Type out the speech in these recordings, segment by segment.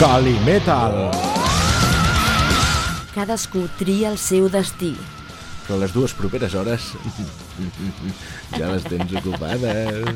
Calimetal. Cadascú tria el seu destí. Però les dues properes hores ja les tens ocupades.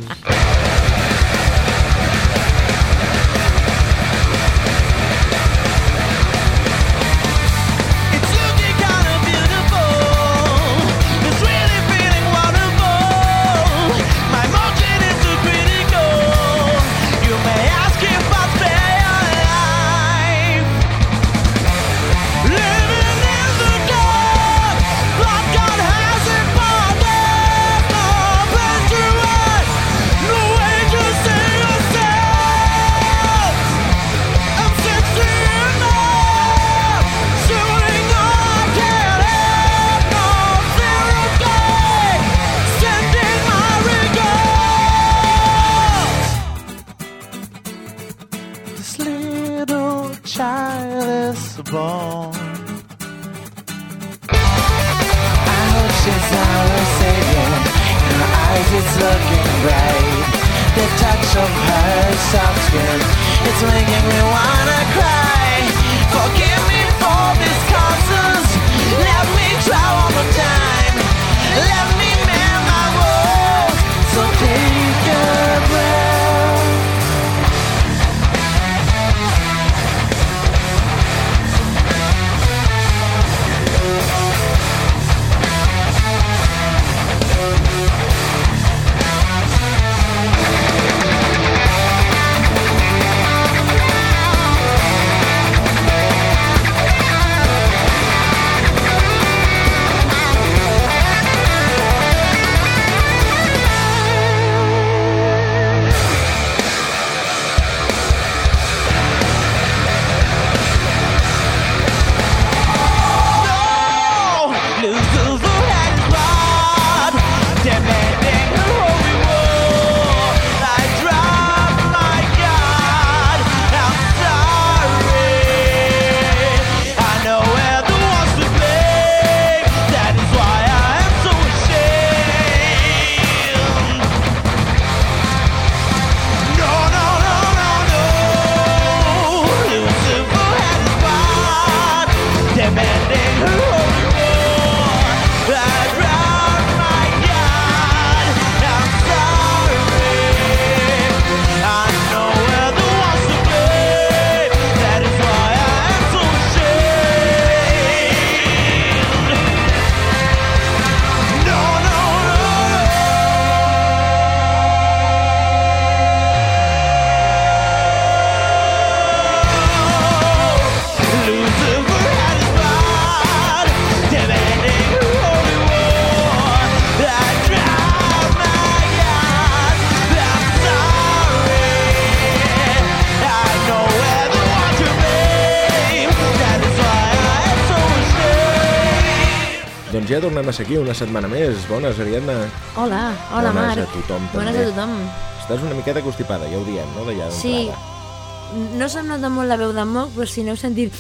Ja tornem a ser aquí una setmana més. Bones, Ariadna. Hola, hola Bones Marc. a tothom, Bones també. a tothom. Estàs una miqueta constipada, ja ho diem, no? D'allà Sí, no se'm nota molt la veu de moc, però si n'heu sentit...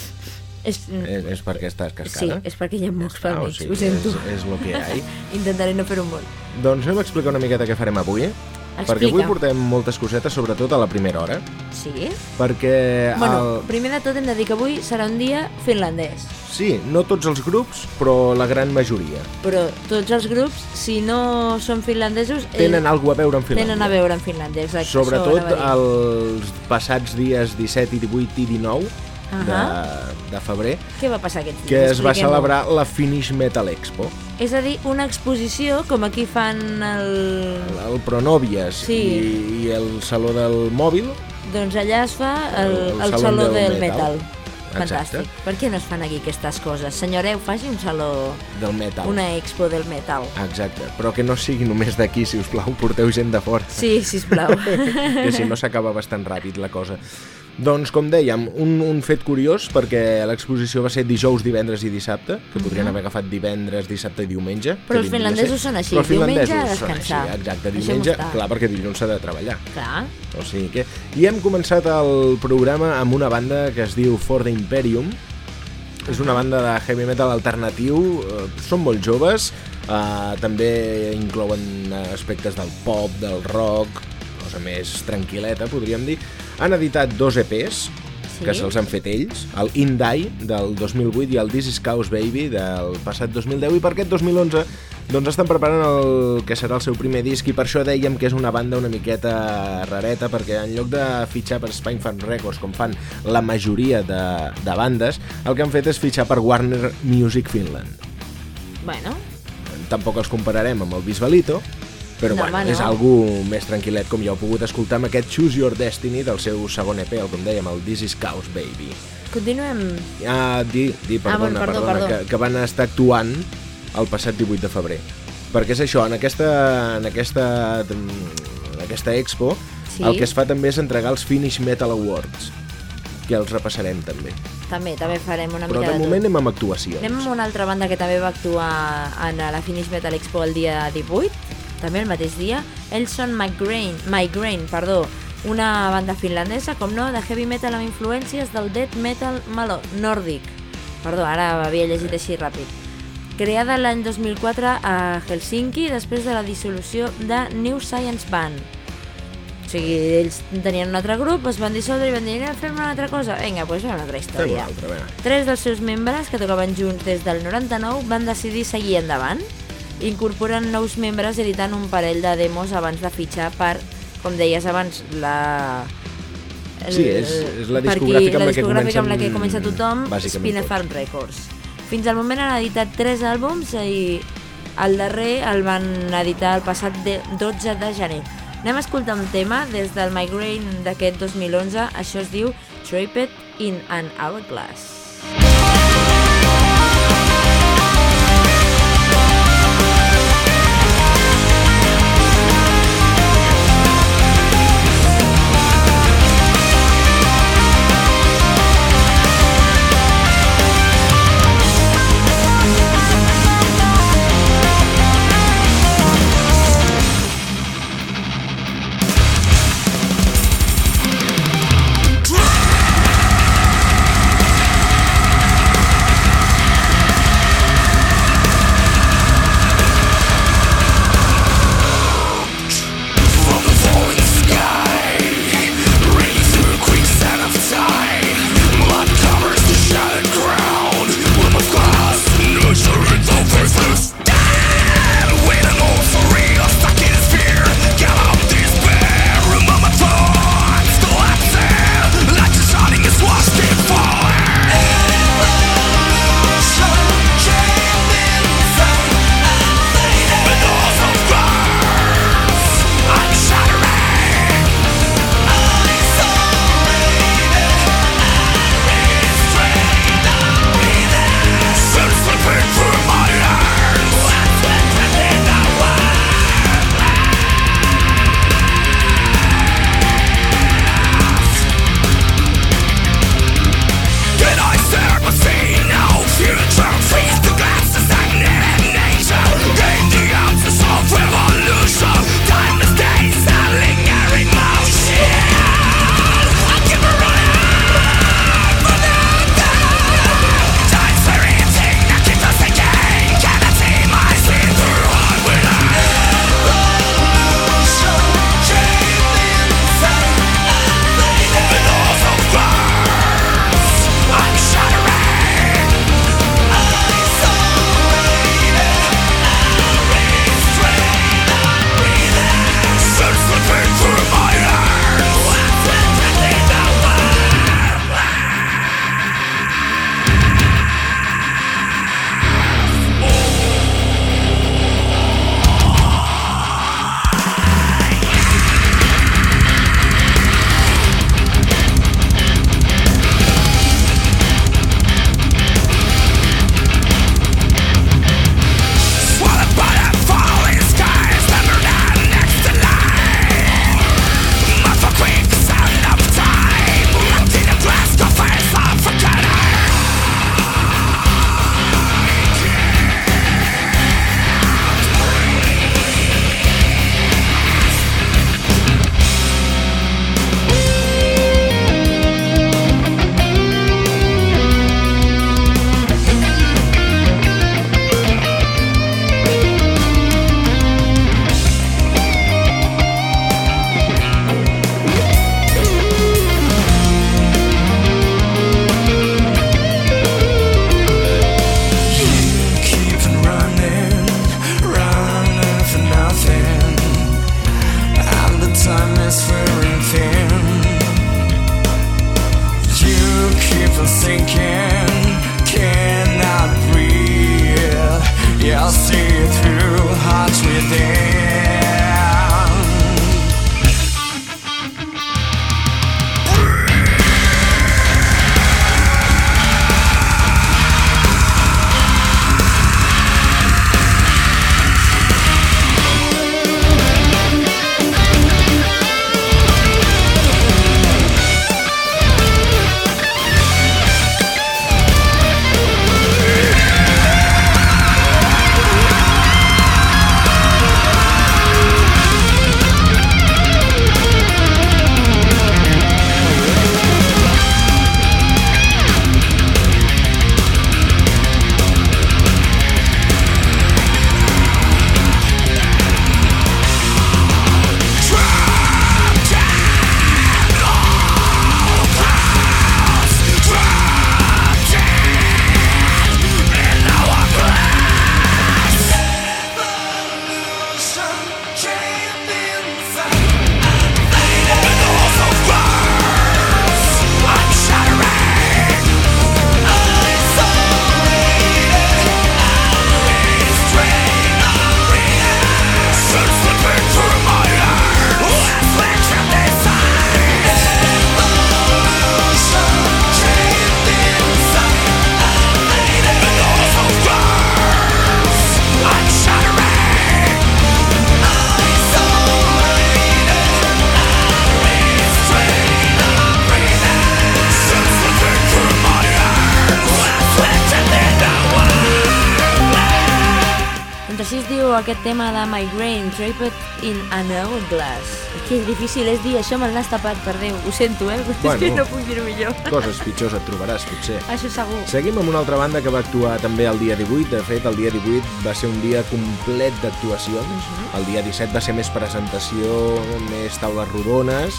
És... És, és perquè estàs Sí, cascada? és perquè hi ha mocs pel Ah, o mig, sigui, ho sento. És, és lo que hi ha. Intentaré no fer-ho molt. doncs anem a explicar una miqueta què farem avui. Perquè avui Explica. portem moltes cosetes, sobretot a la primera hora. Sí? Perquè... Bueno, el... primer de tot hem de dir que avui serà un dia finlandès. Sí, no tots els grups, però la gran majoria. Però tots els grups, si no són finlandesos... eh, Tenen alguna a veure amb Finlàndia. tenen a veure amb Finlàndia, exacte. Sobretot els passats dies 17 i 18 i 19 de, Ahà. de febrer, Què va passar aquests dies? que es va celebrar la Finish Metal Expo. És a dir, una exposició, com aquí fan el... El Pronòvies Sí. i, i el Saló del Mòbil. Doncs allà es fa el, El- el, el Saló Saló del del Metal. Metal. Fantàstic. Exacte. Per què no es fan aquí aquestes coses? Senyoreu, faci un saló, del metal. una expo del metal. Exacte, però que no sigui només d'aquí, si us plau, porteu gent de fora. Sí, sisplau. que si no s'acaba bastant ràpid la cosa. Doncs, com dèiem, un, un fet curiós, perquè l'exposició va ser dijous, divendres i dissabte, que podrien haver agafat divendres, dissabte i diumenge. Mhm. Però els finlandesos són així, els diumenge a descansar. Així, exacte, diumenge, clar, perquè dilluns s'ha de treballar. Clar. O sigui que... I hem començat el programa amb una banda que es diu For the Imperium. És una banda de heavy metal alternatiu, eh, són molt joves, eh, també inclouen aspectes del pop, del rock, cosa més tranquil·leta, podríem dir. Han editat dos EPs, Sí. que se'ls han fet ells, el In Die del 2008 i el This is Chaos Baby del passat 2010 i per aquest 2011 doncs estan preparant el que serà el seu primer disc i per això dèiem que és una banda una miqueta rareta perquè en lloc de fitxar per Spinefarm Records com fan la majoria de, de bandes, el que han fet és fitxar per Warner Music Finland. Bueno, Tampoc els compararem amb el Bisbalito, però No, bueno, home, és no. algú més tranquil·let com ja heu pogut escoltar amb aquest Choose Your Destiny del seu segon EP, el, com dèiem, el This is Chaos Baby. continuem. Ah, di, di, Ah, perdona, bueno, perdó, perdona, perdó. Que, que van estar actuant el passat 18 de febrer. Perquè és això, en aquesta, en aquesta, en aquesta expo, Sí. el que es fa també és entregar els Finish Metal Awards, que els repassarem també. També, també farem una Però mica de de moment tot. anem amb actuacions. Anem amb una altra banda que també va actuar en la Finish Metal Expo el dia 18, també el mateix dia. Ells són Migraine, Migraine perdó, una banda finlandesa, com no, de heavy metal amb influències del death metal malo, nòrdic. Perdó, ara havia llegit així ràpid. Creada l'any 2004 a Helsinki després de la dissolució de New Science Band. O sigui, ells tenien un altre grup, es van dissoldre i van dir anem a fer una altra cosa. Vinga, doncs una altra història. una altra. Tres dels seus membres, que tocaven junts des del 99, van decidir seguir endavant, incorporant nous membres editant un parell de demos abans de fitxar per, com deies abans, la... Sí, és- és la discogràfica amb la discogràfica amb la que comença tothom, Spinefarm Records. Fins al moment han editat tres àlbums i el darrer el van editar el passat de 12 de gener. Anem a escoltar un tema des del Migraine d'aquest 2011, això es diu Trapped in an Hourglass. Try tema de Migraine, Draped in an Hourglass. Que difícil és dir això amb el nas tapat, per Déu. Ho sento, eh? Però és que Bueno. no puc dir-ho millor. Coses pitjors et trobaràs, potser. Això segur. Seguim amb una altra banda que va actuar també el dia 18. De fet, el dia 18 va ser un dia complet d'actuacions. El dia 17 va ser més presentació, més taules rodones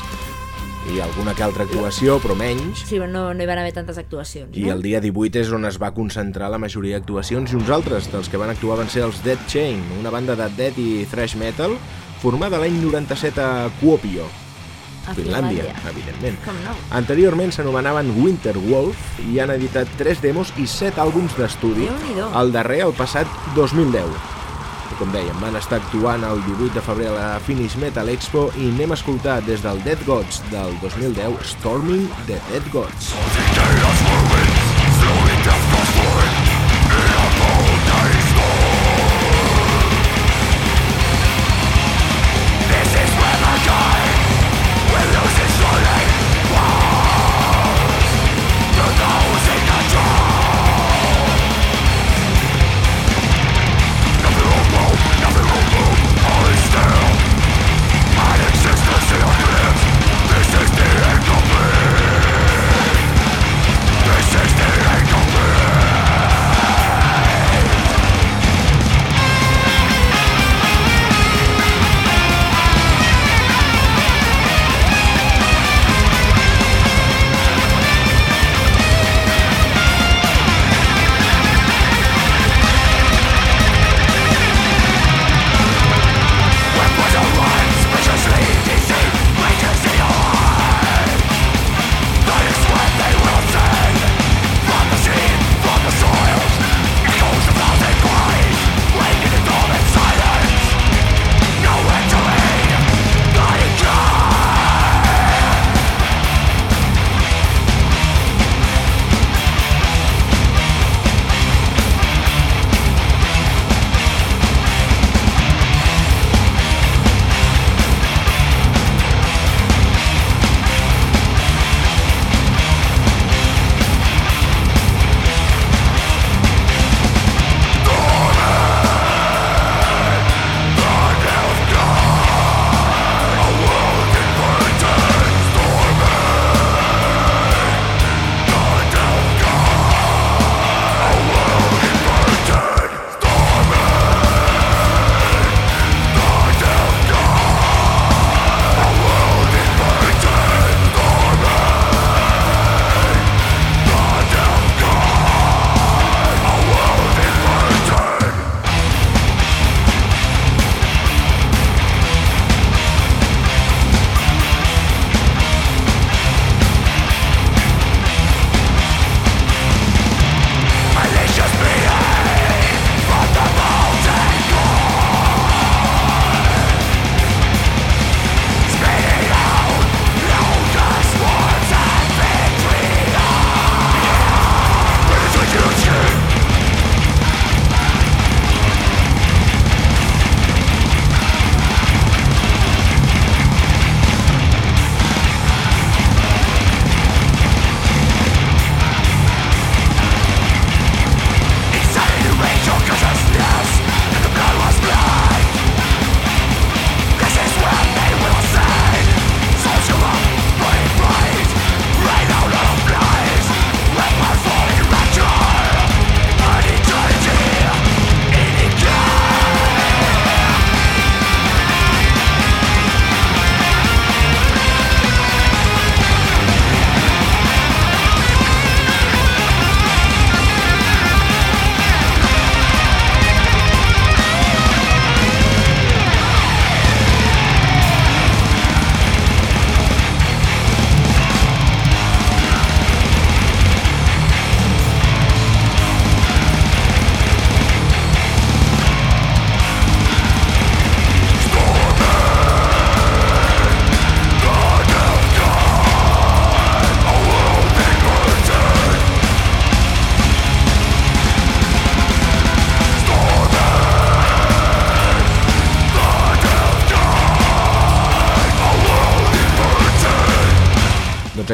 i alguna que altra actuació, però menys. Sí, però no, no hi van haver tantes actuacions. I no? el dia 18 és on es va concentrar la majoria d'actuacions i uns altres dels que van actuar van ser els Dead Chain, una banda de death i thrash metal formada l'any 97 a Kuopio, A Finlàndia, evidentment. Com no? Anteriorment s'anomenaven Winter Wolf i han editat 3 demos i 7 àlbums d'estudi, el darrer el passat 2010. Com dèiem, van estar actuant el 18 de febrer a la Finish Metal Expo i anem a escoltar des del Dead Gods del 2010 Storming the Dead Gods.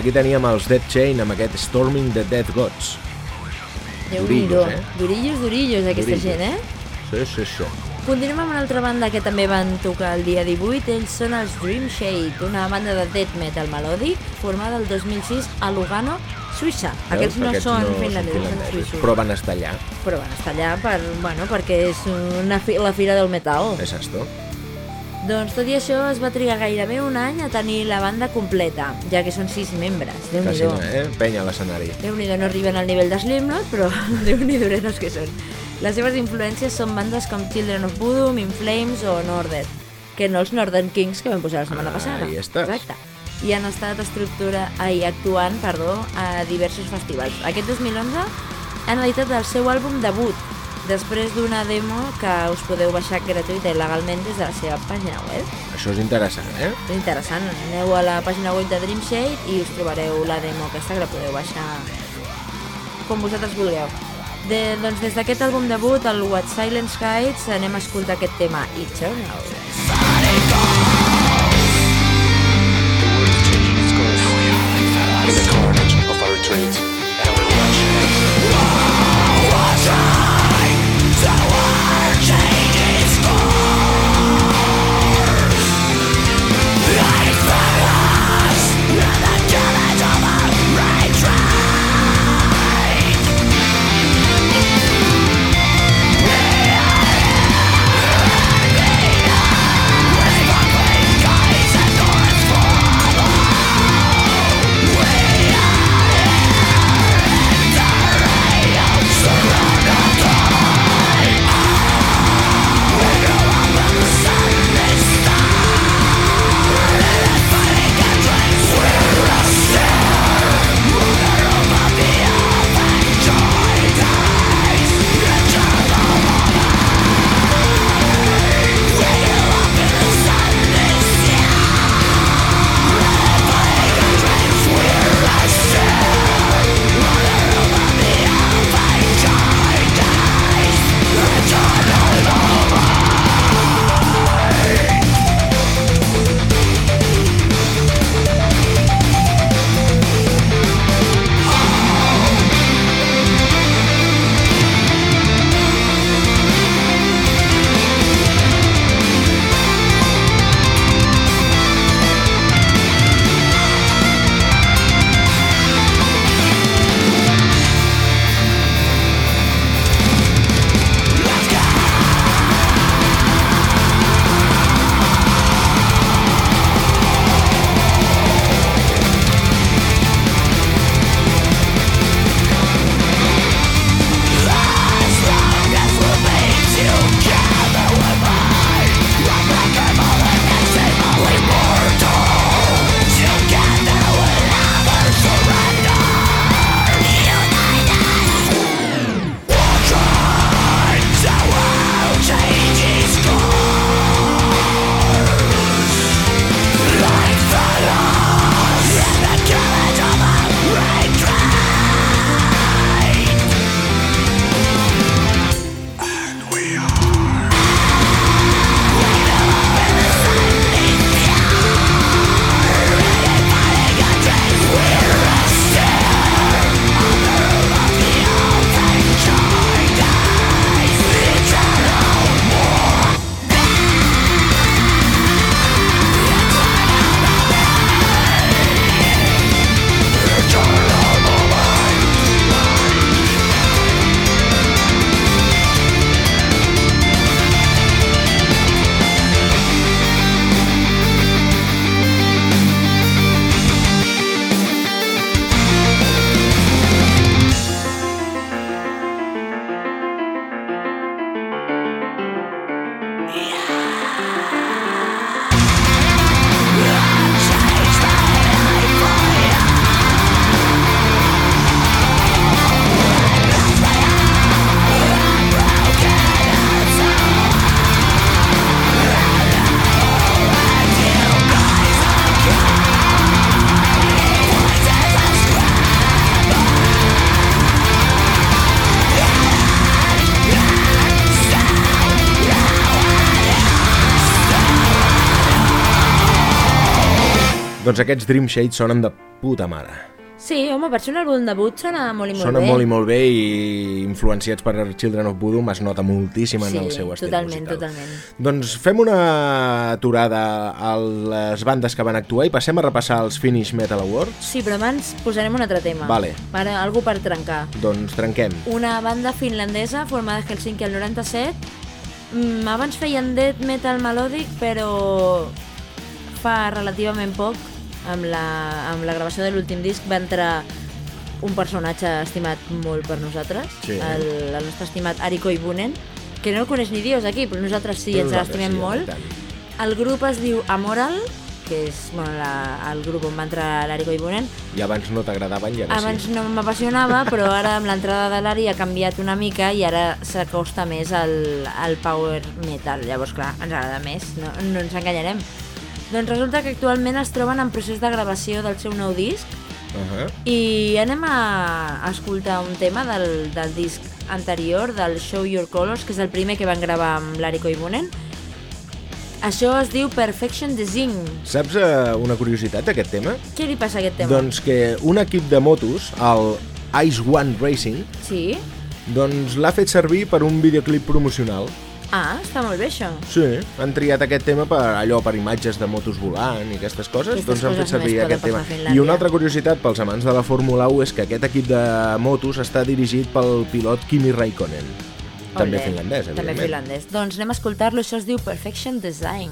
Aquí teníem els Dead Chain amb aquest Storming the Dead Gods. Durillos, eh? Durillos, durillos, aquesta Durillos. gent, eh? Sí, sí, sí. Continuem amb una altra banda que també van tocar el dia 18. Ells són els Dream Shade, una banda de death metal melòdic formada el 2006 a Lugano, Suïssa. Aquests no són finlandesos, són suïssos. Però van estar allà, Però van estar allà per, bueno, perquè és una fi la fira del metal. és esto. Doncs tot i això es va trigar gairebé un any a tenir la banda completa, ja que són sis membres. déu nhi no, eh? Penya a l'escenari. déu nhi no arriben al nivell de Slipknot, però déu nhi dorenos que són. Les seves influències són bandes com Children of Voodoo, In Flames o Northern, que no els Northern Kings que vam posar la setmana Ah, passada. ahí estàs. Exacte. I han estat estructura, ai, actuant perdó, a diversos festivals. Aquest 2011 han editat el seu àlbum debut, després d'una demo que us podeu baixar gratuïta i legalment des de la seva pàgina web. Això és interessant, eh? És interessant, aneu a la pàgina web de Dream Shade i us trobareu la demo aquesta que la podeu baixar com vosaltres vulgueu. De, doncs des d'aquest àlbum debut, el What Silence Hides, anem a escoltar aquest tema, Eternal. In the carnage of our retreat, Doncs aquests Dream Shade sonen de puta mare. Sí, home, per ser un àlbum debut sona molt i molt Sona bé. molt i molt bé i influenciats per Children of Bodom es nota moltíssim en sí, el seu estil totalment, musical. totalment. Doncs fem una aturada a les bandes que van actuar i passem a repassar els Finish Metal Awards. Sí, però abans posarem un altre tema. Vale. Per, algú per trencar. Doncs trenquem. Una banda finlandesa formada a Helsinki el 97. Mm, abans feien death metal melòdic, però fa relativament poc, amb la, amb la gravació de l'últim disc, va entrar un personatge estimat molt per nosaltres, Sí. el, el nostre estimat Ari Koivunen, que no el coneix ni Dios aquí, però nosaltres sí, Però ens l'estimem sí, molt. El grup es diu Amoral, que és bueno, la, el grup on va entrar l'Ari Koivunen, I abans no t'agradaven i ara abans sí. no m'apassionava, però ara amb l'entrada de l'Ari ha canviat una mica i ara s'acosta més al, al power metal. Llavors, clar, ens agrada més, no, no ens enganyarem. Doncs resulta que actualment es troben en procés de gravació del seu nou disc Uh -huh. i anem a escoltar un tema del, del disc anterior, del Show Your Colors, que és el primer que van gravar amb l'Ari Koivunen. Això es diu Perfection Design. Saps eh, una curiositat d'aquest tema? Què li passa a aquest tema? Doncs que un equip de motos, el Ice One Racing, Sí? doncs l'ha fet servir per un videoclip promocional. Ah, està molt bé això. Sí, han triat aquest tema per allò per imatges de motos volant i aquestes coses, Aquestes doncs han fet servir aquest tema. I una altra curiositat pels amants de la Fórmula 1 és que aquest equip de motos està dirigit pel pilot Kimi Raikkonen. També Olé. finlandès, També evidentment. finlandès. Doncs anem a escoltar-lo, això es diu Perfection Design.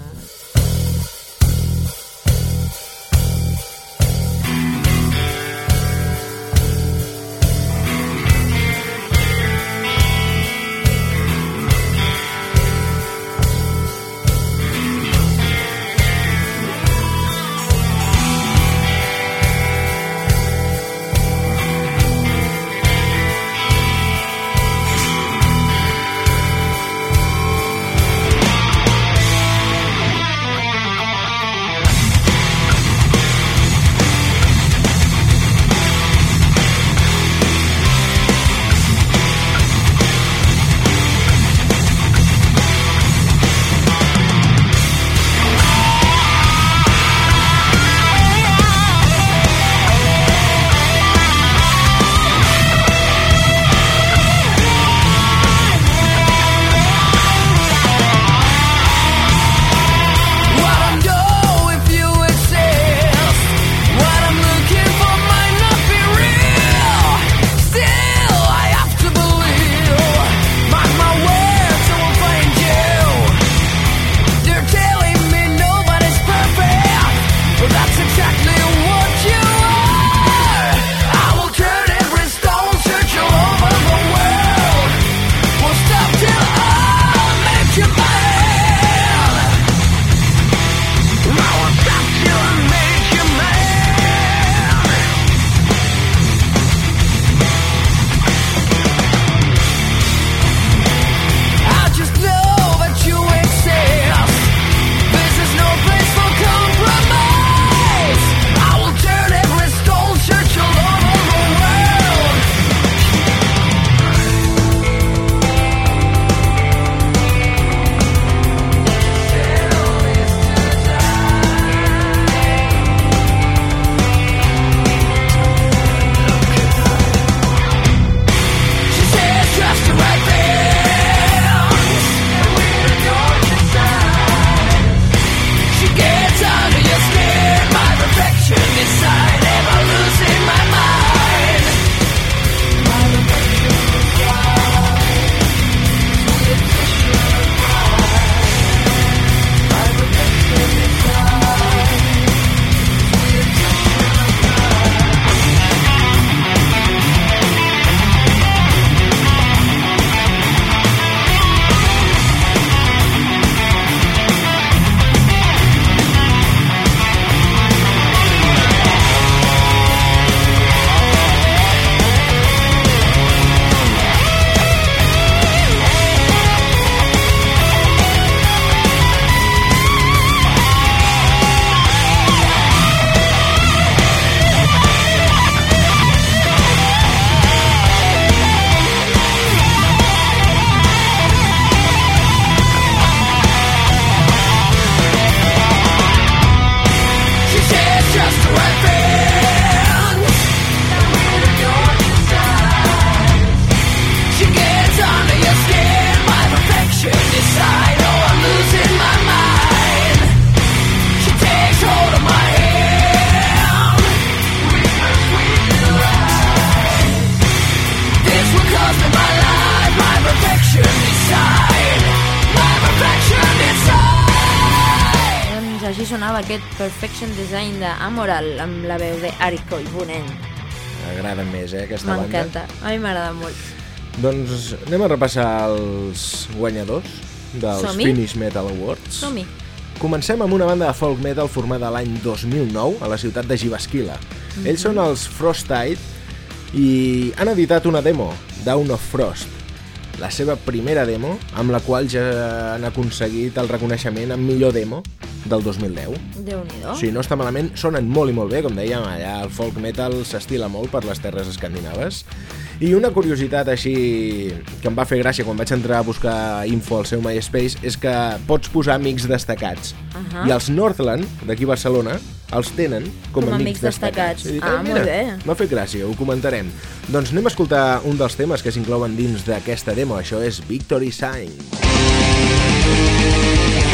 Perfection Design d'Amoral amb la veu de Ariko Ibunen. M'agrada més, eh, aquesta banda. M'encanta, a mi m'agrada molt. Doncs anem a repassar els guanyadors dels? Finnish Metal Awards. Som-hi. Comencem amb una banda de folk metal formada l'any 2009 a la ciutat de Jyväskylä. Ells són els Frostide i han editat una demo, Down of Frost, la seva primera demo, amb la qual ja han aconseguit el reconeixement amb millor demo del 2010. Déu-n'hi-do. O sigui, no està malament, sonen molt i molt bé, com dèiem, allà el folk metal s'estila molt per les terres escandinaves. I una curiositat així que em va fer gràcia quan vaig entrar a buscar info al seu MySpace és que pots posar amics destacats. Ahà. I els Northland, d'aquí Barcelona, els tenen com, Com a amics destacats. Dic, Ah, "Ai, molt bé." M'ha fet gràcia, ho comentarem. Doncs anem a escoltar un dels temes que s'inclouen dins d'aquesta demo. Això és Victory Sign. Victory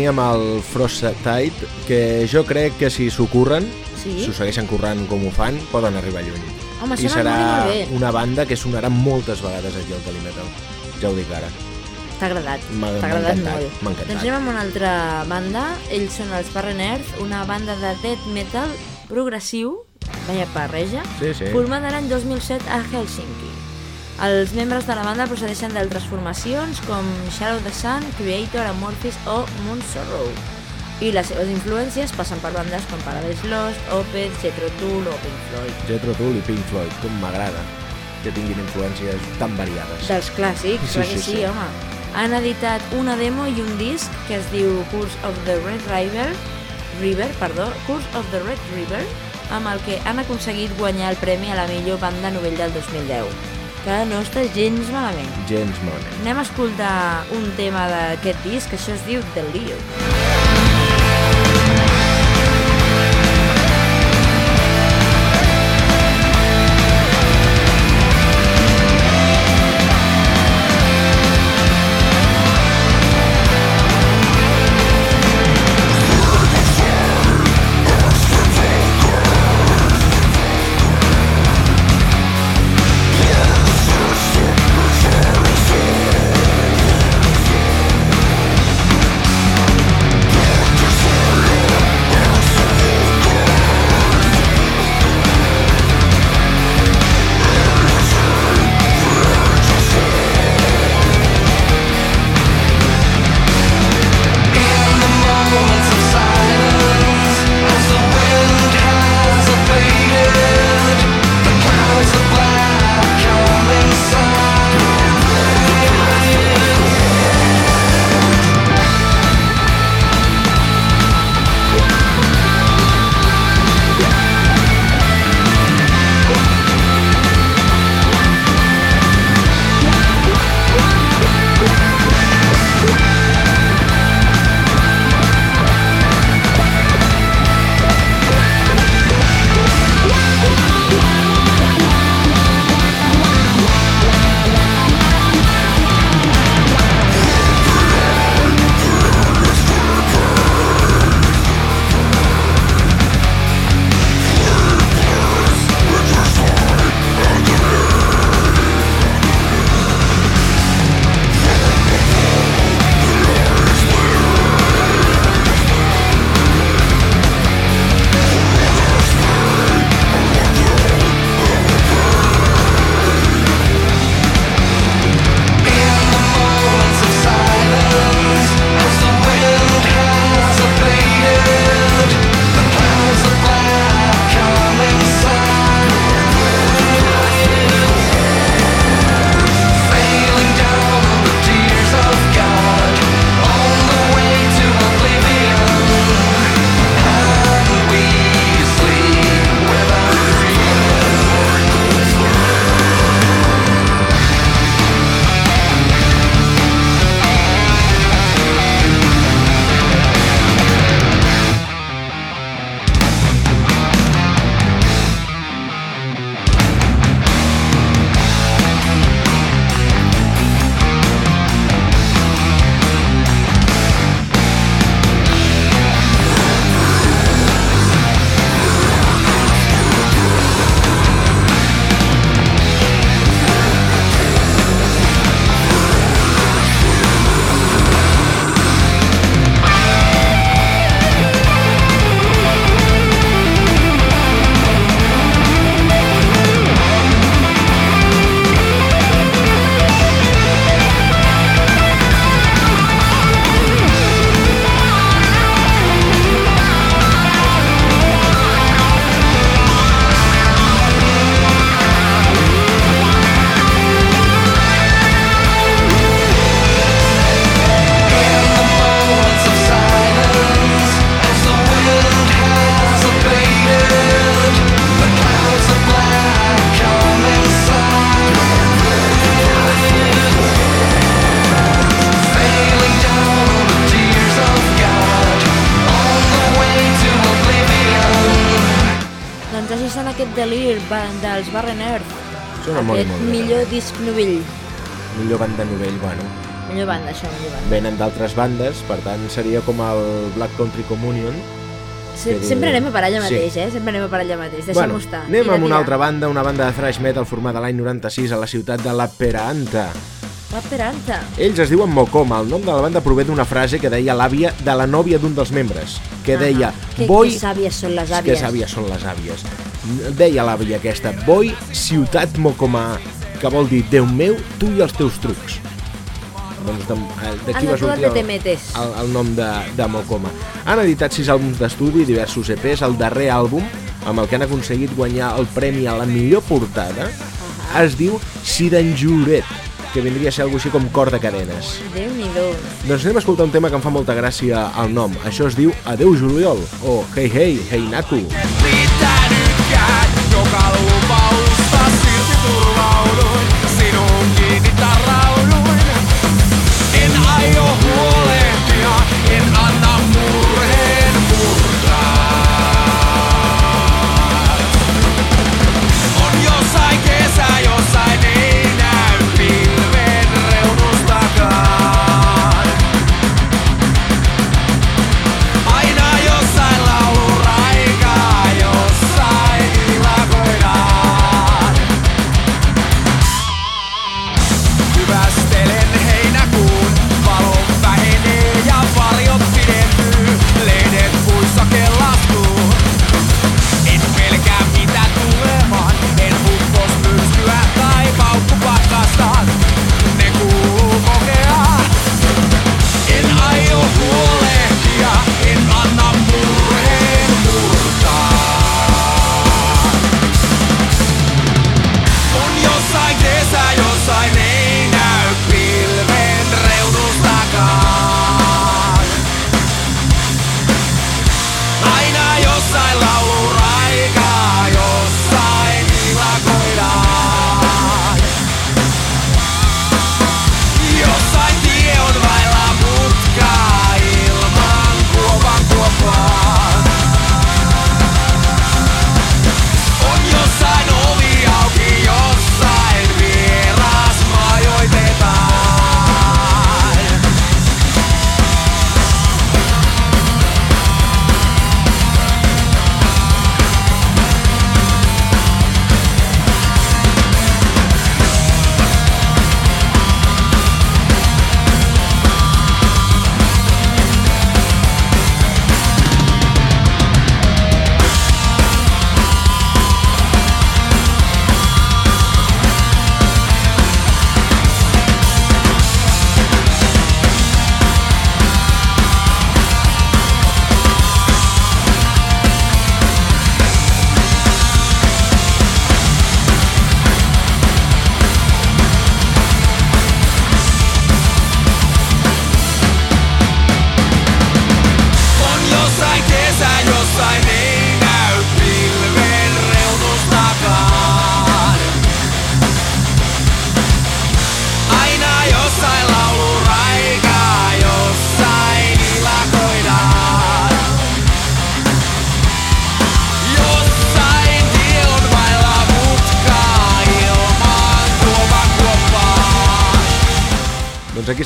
teníem el Frostbite, que jo crec que si s'ho curren, Sí? si ho segueixen currant com ho fan, poden arribar lluny. Home, I serà una banda que sonarà moltes vegades aquí al Calimetal. Ja ho dic ara. T'ha agradat, t'ha agradat molt. m'ha encantat. Doncs anem amb una altra banda, ells són els Barren Earth, una banda de death metal progressiu, vaya barreja, Sí, sí. formada l'any 2007 a Helsinki. Els membres de la banda procedeixen d'altres formacions com Shadow the Sun, Creator, Amorphis o Moon Sorrow. I les seves influències passen per bandes com Paradise Lost, Opeth, Jethro Tull o Pink Floyd. Jethro Tull i Pink Floyd, com m'agrada que tinguin influències tan variades. Dels clàssics, Sí, clar que sí, sí, sí. home. Han editat una demo i un disc que es diu Curse of the Red River, River, perdó, Curse of the Red River, amb el que han aconseguit guanyar el premi a la millor banda novell del 2010, que no està gens malament. Gens malament. Anem a escoltar un tema d'aquest disc, que això es diu The Lear. Molt molt bé. millor disc novell. Millor banda novell, bueno. Millor banda, això, millor banda. Venen d'altres bandes, per tant seria com el Black Country Communion. Se, que- sempre anem a per allà Sí. mateix, eh? Sempre anem a per allà mateix. Deixem-ho estar. anem amb una altra banda, una banda de thrash metal formada l'any 96 a la ciutat de La Peranta. La Peranta. Ells es diuen Mocoma, el nom de la banda prové d'una frase que deia l'àvia de la nòvia d'un dels membres, que deia Ah, que, Voi... que sàvies són les Que àvies. sàvies són les àvies. Deia l'àvia aquesta, Voi, ciutat Mocoma, que vol dir Déu meu, tu i els teus trucs. Doncs eh, d'aquí va sortir el, el, el nom de, de Mocoma. Han editat sis àlbums d'estudi, diversos EPs, el darrer àlbum, amb el que han aconseguit guanyar el premi a la millor portada, es diu Sidanjuret, que vindria a ser alguna així com cor de cadenes. Déu-n'hi-do. Doncs anem a escoltar un tema que em fa molta gràcia al nom. Això es diu Adeu Juliol, o Hey Hey, Hey Naku. Pitänytkään joka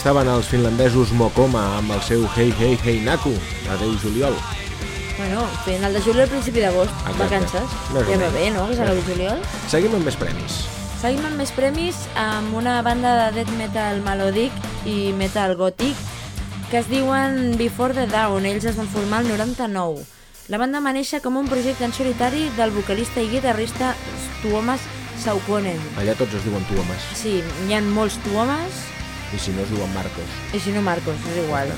estaven els finlandesos Mokoma amb el seu Hey Hey Hey Naku, Adeu Juliol. Bueno, final de juliol, principi d'agost, vacances. Més o Ja va bé, no?, que serà el juliol. Seguim amb més premis. Seguim amb més premis amb una banda de death metal melòdic i metal gòtic que es diuen Before the Dawn. Ells es van formar el 99. La banda va néixer com un projecte en solitari del vocalista i guitarrista Tuomas Saukonen. Allà tots es diuen Tuomas, Sí, hi ha molts Tuomas i si no es diuen Marcos. i si no Marcos, és igual.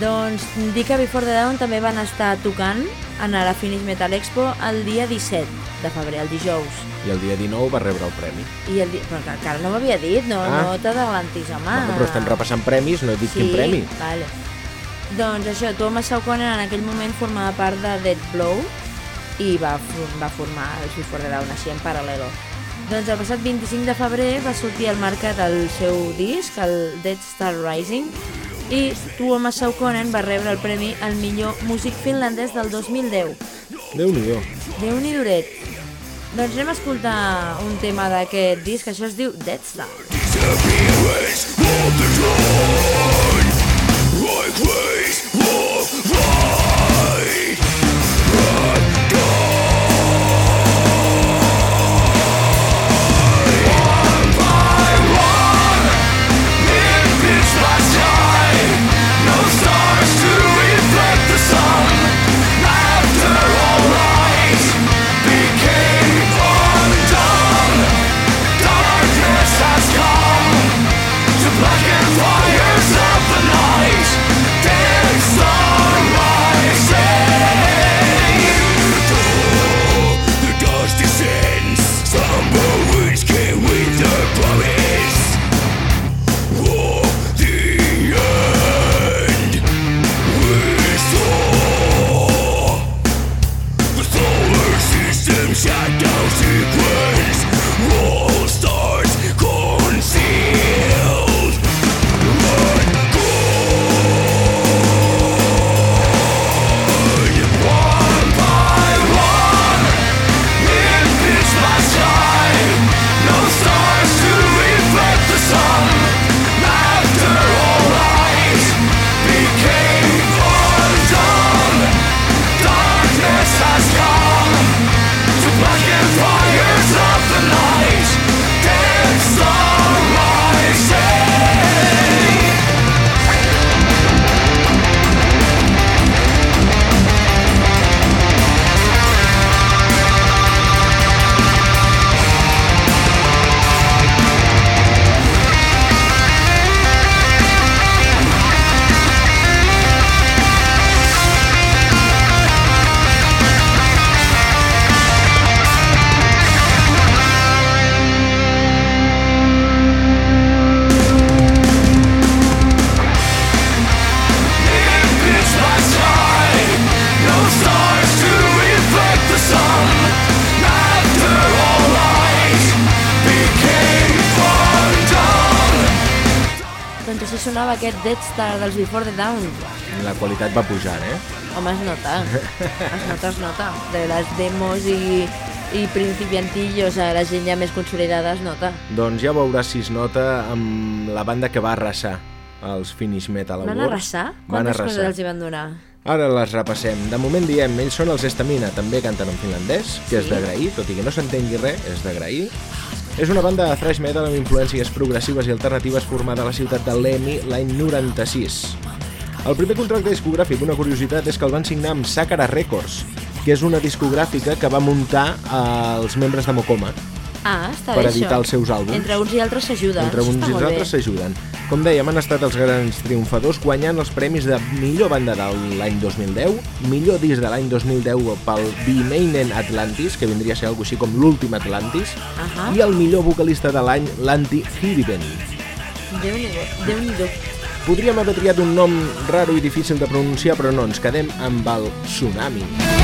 Doncs dir que Before the Dawn també van estar tocant en la Finish Metal Expo el dia 17 de febrer, el dijous. I el dia 19 va rebre el premi. I el dia... Però que encara no m'havia dit, no, Ah. no t'adalantis, home. Bueno, però estem repassant premis, no he dit quin premi. vale. Doncs això, Thomas Saukonen en aquell moment formava part de Dead Blow i va, va formar el Before the Dawn així en paral·lelo. Doncs el passat 25 de febrer va sortir al mercat el seu disc, el Dead Star Rising, i Tuomas Saukonen va rebre el premi al millor músic finlandès del 2010. Déu-n'hi-do. Déu-n'hi duret. Doncs anem a escoltar un tema d'aquest disc, això es diu Dead Star. Doncs aquest Dead Star dels Before the Dawn. La qualitat va pujant, eh? Home, es nota. Es nota, es nota. De les demos i, i principiantillos a la gent ja més consolidada es nota. Doncs ja veuràs si es nota amb la banda que va arrasar els Finish Metal Awards. Van arrasar? Van Quantes arrasar. coses els hi van donar? Ara les repassem. De moment diem, ells són els Estamina, també canten en finlandès, que és Sí. d'agrair, tot i que no s'entengui res, és d'agrair. És una banda de thrash metal amb influències progressives i alternatives formada a la ciutat de Lemi l'any 96. El primer contracte discogràfic, una curiositat, és que el van signar amb Sakara Records, que és una discogràfica que va muntar eh, els membres de Mokoma Ah, està per bé editar això. els seus àlbums. Entre uns i altres s'ajuden. Entre uns i altres s'ajuden. Com dèiem, han estat els grans triomfadors guanyant els premis de millor banda de l'any 2010, millor disc de l'any 2010 pel Bimeinen Atlantis, que vindria a ser alguna així com l'últim Atlantis, Ahà. i el millor vocalista de l'any, l'Anti Hiriben. Déu-n'hi-do. Déu-n'hi-do. Podríem haver triat un nom raro i difícil de pronunciar, però no, ens quedem amb el Tsunami. Vesi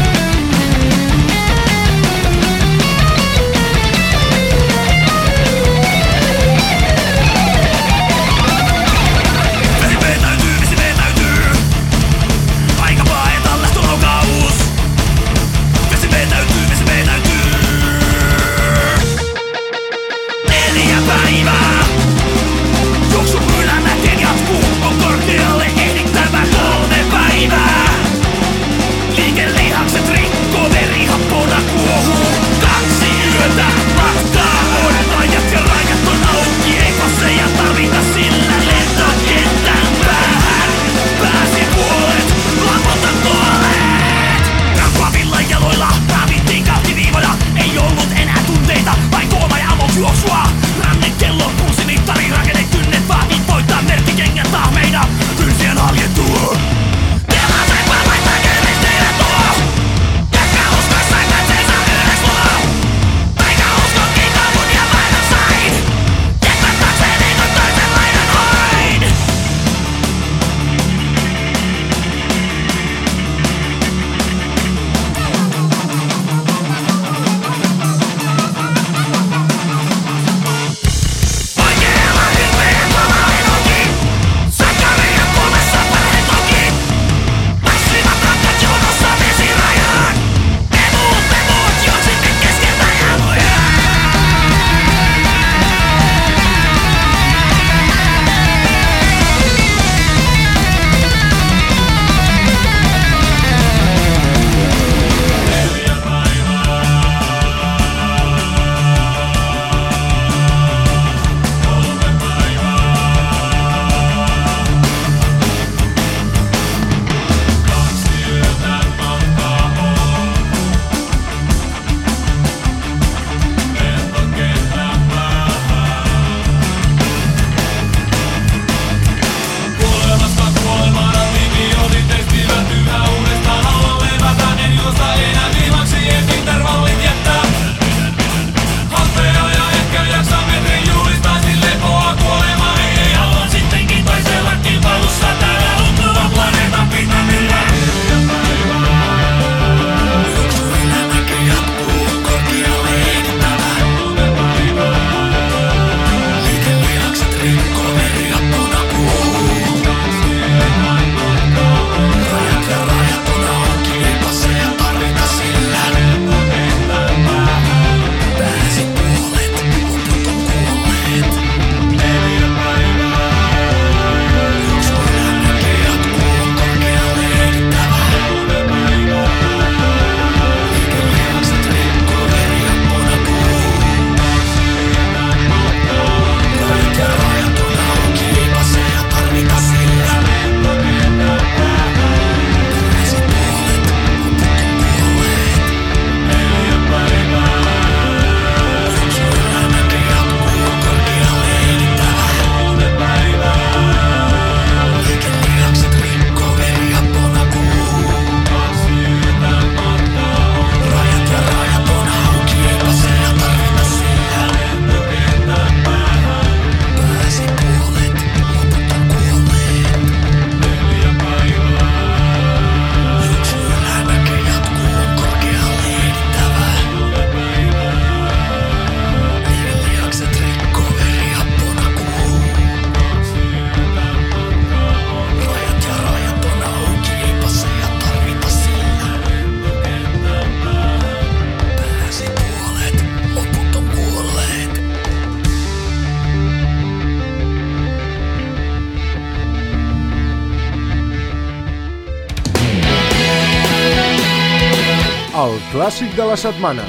la setmana.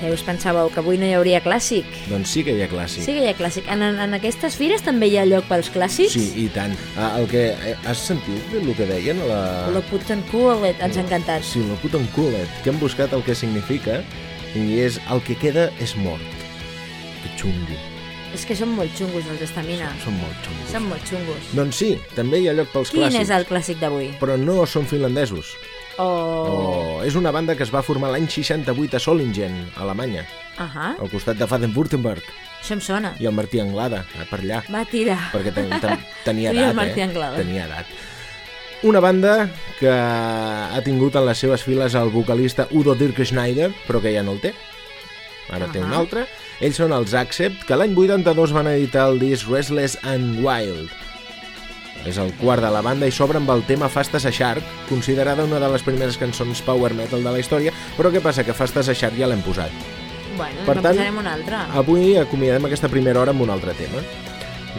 Ja us pensàveu que avui no hi hauria clàssic? Doncs sí que hi ha clàssic. Sí que hi ha clàssic. En, en, en aquestes fires també hi ha lloc pels clàssics? Sí, i tant. Ah, el que, eh, has sentit el que deien a la... Lo put en coolet, ens ha encantat. Sí, la culet, que hem buscat el que significa i és el que queda és mort. Que xungo. És que són molt xungos els d'estamina. Són molt xungos. Són molt xungos. Doncs sí, també hi ha lloc pels Quin clàssics. és el clàssic d'avui? Però no són finlandesos. Oh... Oh. És una banda que es va formar l'any 68 a Solingen, a Alemanya, Ahà, al costat de Baden-Württemberg, això em sona. i el Martí Anglada, eh, per allà, Va, tira. perquè ten, ten, tenia i el edat, Martí eh? Anglada. Tenia edat. Una banda que ha tingut en les seves files el vocalista Udo Dirk Schneider, però que ja no el té. Ara té un altre. Ells són els Accept, que l'any 82 van editar el disc Restless and Wild. És el quart de la banda i s'obre amb el tema Fast as a Shark, considerada una de les primeres cançons power metal de la història, però què passa? Que Fast as a Shark ja l'hem posat. Bueno, Per tant, posarem un altre. Avui acomiadem aquesta primera hora amb un altre tema.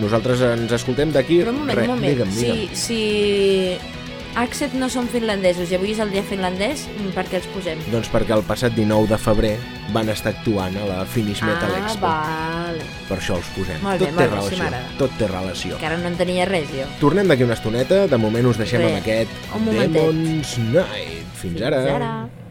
Nosaltres ens escoltem d'aquí... Però un moment, Re, un moment. Digue'm, digue'm. Si, si Accept no són finlandesos i avui és el dia finlandès, mm, per què els posem? Doncs perquè el passat 19 de febrer van estar actuant a la Finish Metal ah, Expo. vale. Per això els posem. Molt bé, Tot molt té bé, sí, relació. m'agrada. Tot té relació. Que ara no en tenia res, jo. Tornem d'aquí una estoneta. De moment us deixem Bé, amb aquest un momentet. Demon's Night. Fins, ara. Fins ara.